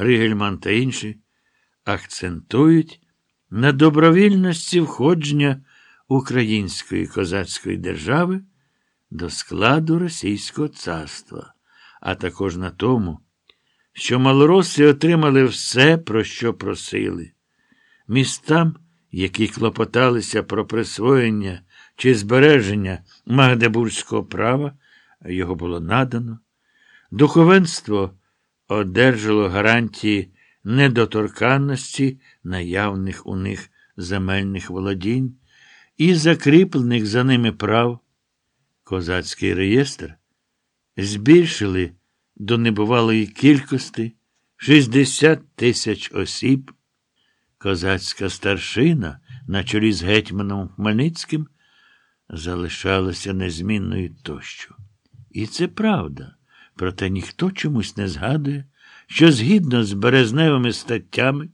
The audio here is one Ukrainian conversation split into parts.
Ригельман та інші акцентують на добровільності входження Української козацької держави до складу Російського царства, а також на тому, що малороси отримали все, про що просили. Містам, які клопоталися про присвоєння чи збереження Магдебурзького права, його було надано. Духовенство одержало гарантії недоторканності наявних у них земельних володінь і закріплених за ними прав. Козацький реєстр збільшили до небувалої кількості 60 тисяч осіб. Козацька старшина на чолі з гетьманом Хмельницьким залишалася незмінною тощо. І це правда, проте ніхто чомусь не згадує, що згідно з березневими статтями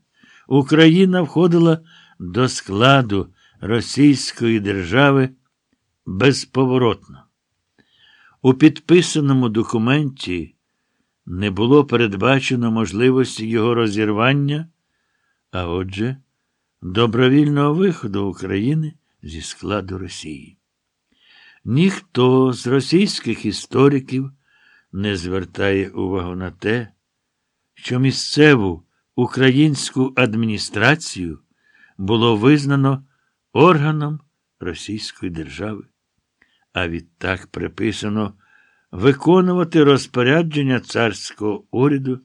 Україна входила до складу Російської держави безповоротно. У підписаному документі не було передбачено можливості його розірвання, а отже, добровільного виходу України зі складу Росії. Ніхто з російських істориків не звертає увагу на те, що місцеву українську адміністрацію було визнано органом Російської держави, а відтак приписано виконувати розпорядження царського уряду,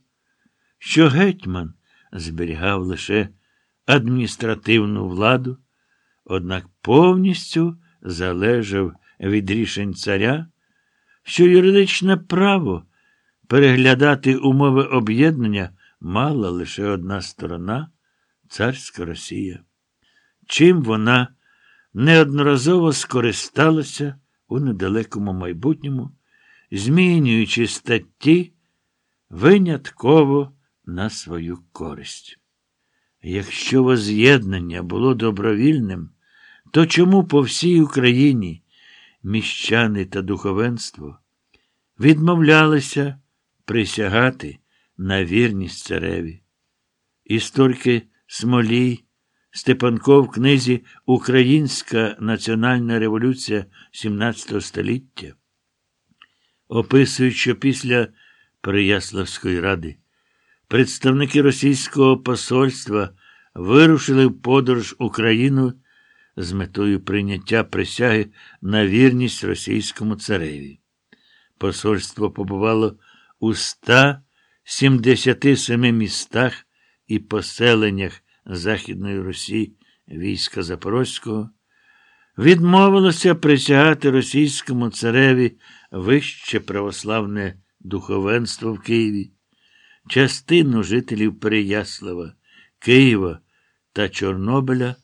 що гетьман зберігав лише адміністративну владу, однак повністю залежав від рішень царя, що юридичне право переглядати умови об'єднання мала лише одна сторона царська Росія. Чим вона неодноразово скористалася у недалекому майбутньому, змінюючи статті винятково на свою користь. Якщо воз'єднання було добровільним, то чому по всій Україні міщани та духовенство відмовлялися присягати на вірність цареві? Історики Смолій, Степанков в книзі Українська національна революція XVII століття, описують, що після Переяславської ради представники російського посольства вирушили в подорож Україну з метою прийняття присяги на вірність російському цареві. Посольство побувало у 177 містах і поселеннях Західної Русі війська Запорозького, відмовилося присягати російському цареві вище православне духовенство в Києві, частину жителів Переяслава, Києва та Чорнобиля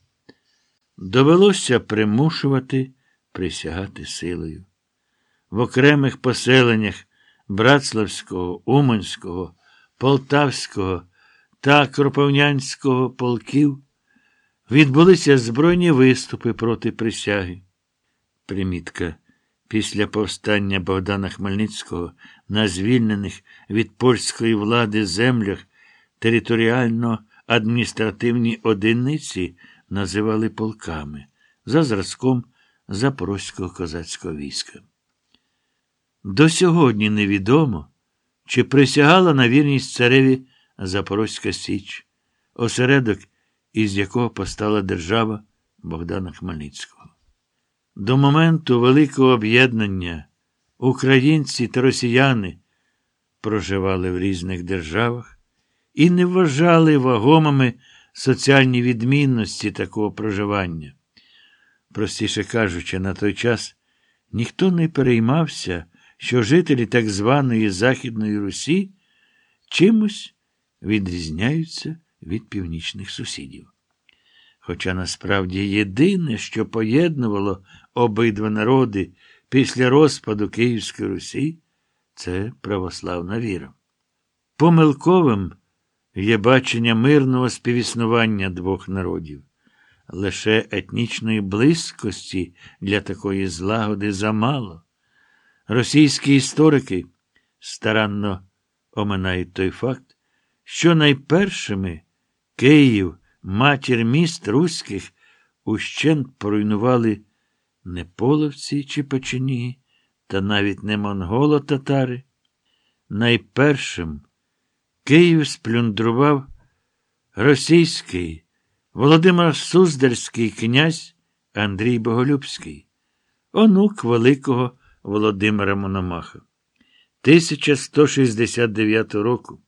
довелося примушувати присягати силою. В окремих поселеннях Братславського, Уманського, Полтавського та Кропивнянського полків відбулися збройні виступи проти присяги. Примітка. Після повстання Богдана Хмельницького на звільнених від польської влади землях територіально адміністративні одиниці називали полками за зразком Запорозького козацького війська. До сьогодні невідомо, чи присягала на вірність цареві Запорозька Січ, осередок, із якого постала держава Богдана Хмельницького. До моменту Великого об'єднання українці та росіяни проживали в різних державах і не вважали вагомими соціальні відмінності такого проживання. Простіше кажучи, на той час ніхто не переймався, що жителі так званої Західної Русі чимось відрізняються від північних сусідів. Хоча насправді єдине, що поєднувало обидва народи після розпаду Київської Русі, це православна віра. Помилковим є бачення мирного співіснування двох народів. Лише етнічної близькості для такої злагоди замало. Російські історики старанно оминають той факт, що найпершими Київ, матір міст руських, ущент поруйнували не половці чи печені, та навіть не монголо-татари. Найпершим Київ сплюндрував російський Володимир Суздальський князь Андрій Боголюбський, онук великого Володимира Мономаха. 1169 року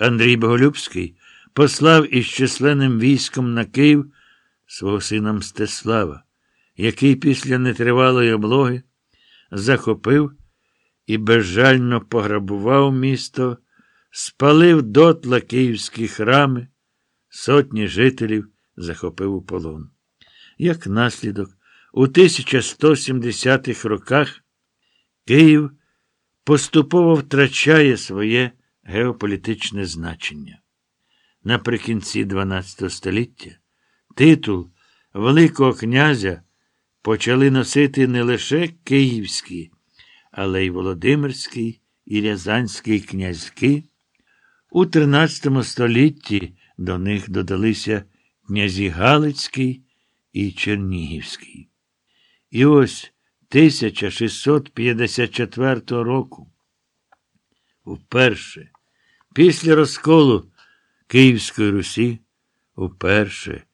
Андрій Боголюбський послав із численним військом на Київ свого сина Мстислава, який після нетривалої облоги захопив і безжально пограбував місто, спалив дотла київські храми, сотні жителів захопив у полон. Як наслідок, у 1170-х роках Київ поступово втрачає своє геополітичне значення. Наприкінці XII століття титул Великого князя почали носити не лише київські, але й Володимирський і Рязанський князьки. У XIII столітті до них додалися князі Галицький і Чернігівський. І ось 1654 року, вперше, після розколу Київської Русі, вперше,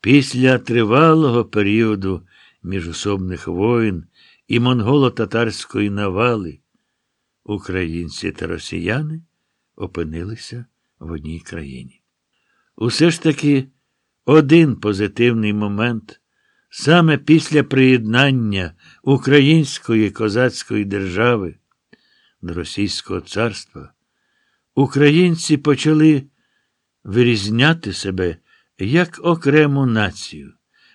після тривалого періоду міжособних воїн і монголо-татарської навали, українці та росіяни опинилися в одній країні. Усе ж таки один позитивний момент саме після приєднання Української козацької держави до Російського царства українці почали вирізняти себе як окрему націю.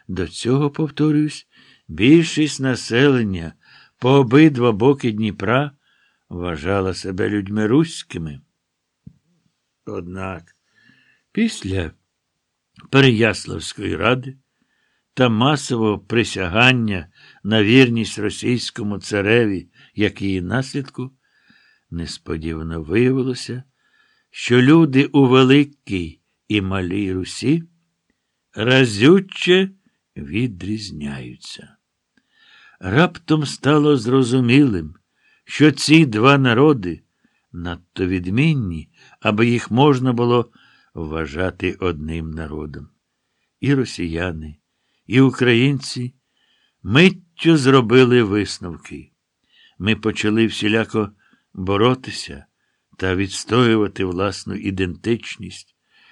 До цього, повторюсь, більшість населення по обидва боки Дніпра вважала себе людьми руськими. Однак, після Переяславської ради та масового присягання на вірність російському цареві, як її наслідку, несподівано виявилося, що люди у Великій і Малій Русі разюче відрізняються. Раптом стало зрозумілим, що ці два народи надто відмінні, аби їх можна було вважати одним народом. І росіяни, і українці миттю зробили висновки. Ми почали всіляко боротися та відстоювати власну ідентичність,